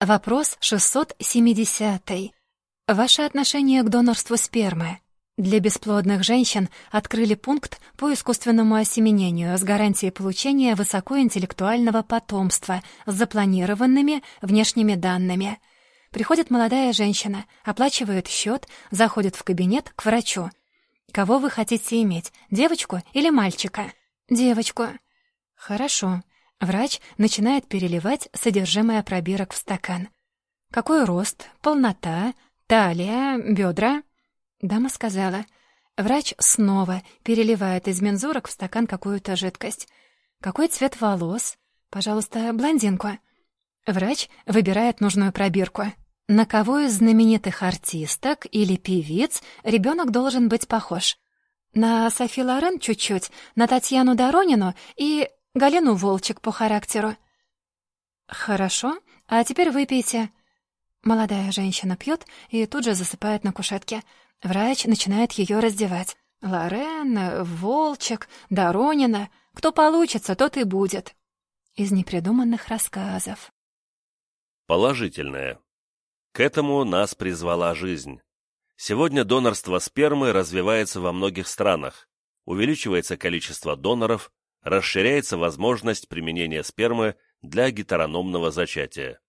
Вопрос 670. Ваше отношение к донорству спермы. Для бесплодных женщин открыли пункт по искусственному осеменению с гарантией получения высокоинтеллектуального потомства с запланированными внешними данными. Приходит молодая женщина, оплачивает счет, заходит в кабинет к врачу. Кого вы хотите иметь, девочку или мальчика? Девочку. Хорошо. Врач начинает переливать содержимое пробирок в стакан. Какой рост, полнота, талия, бедра? Дама сказала. Врач снова переливает из мензурок в стакан какую-то жидкость. Какой цвет волос? Пожалуйста, блондинку. Врач выбирает нужную пробирку. На кого из знаменитых артисток или певиц ребенок должен быть похож? На Софи Лорен чуть-чуть, на Татьяну Доронину и Галину Волчек по характеру. Хорошо, а теперь выпейте. Молодая женщина пьет и тут же засыпает на кушетке. Врач начинает ее раздевать. Лорен, Волчек, Доронина. Кто получится, тот и будет. Из непридуманных рассказов. Положительное. К этому нас призвала жизнь. Сегодня донорство спермы развивается во многих странах. Увеличивается количество доноров, расширяется возможность применения спермы для гетерономного зачатия.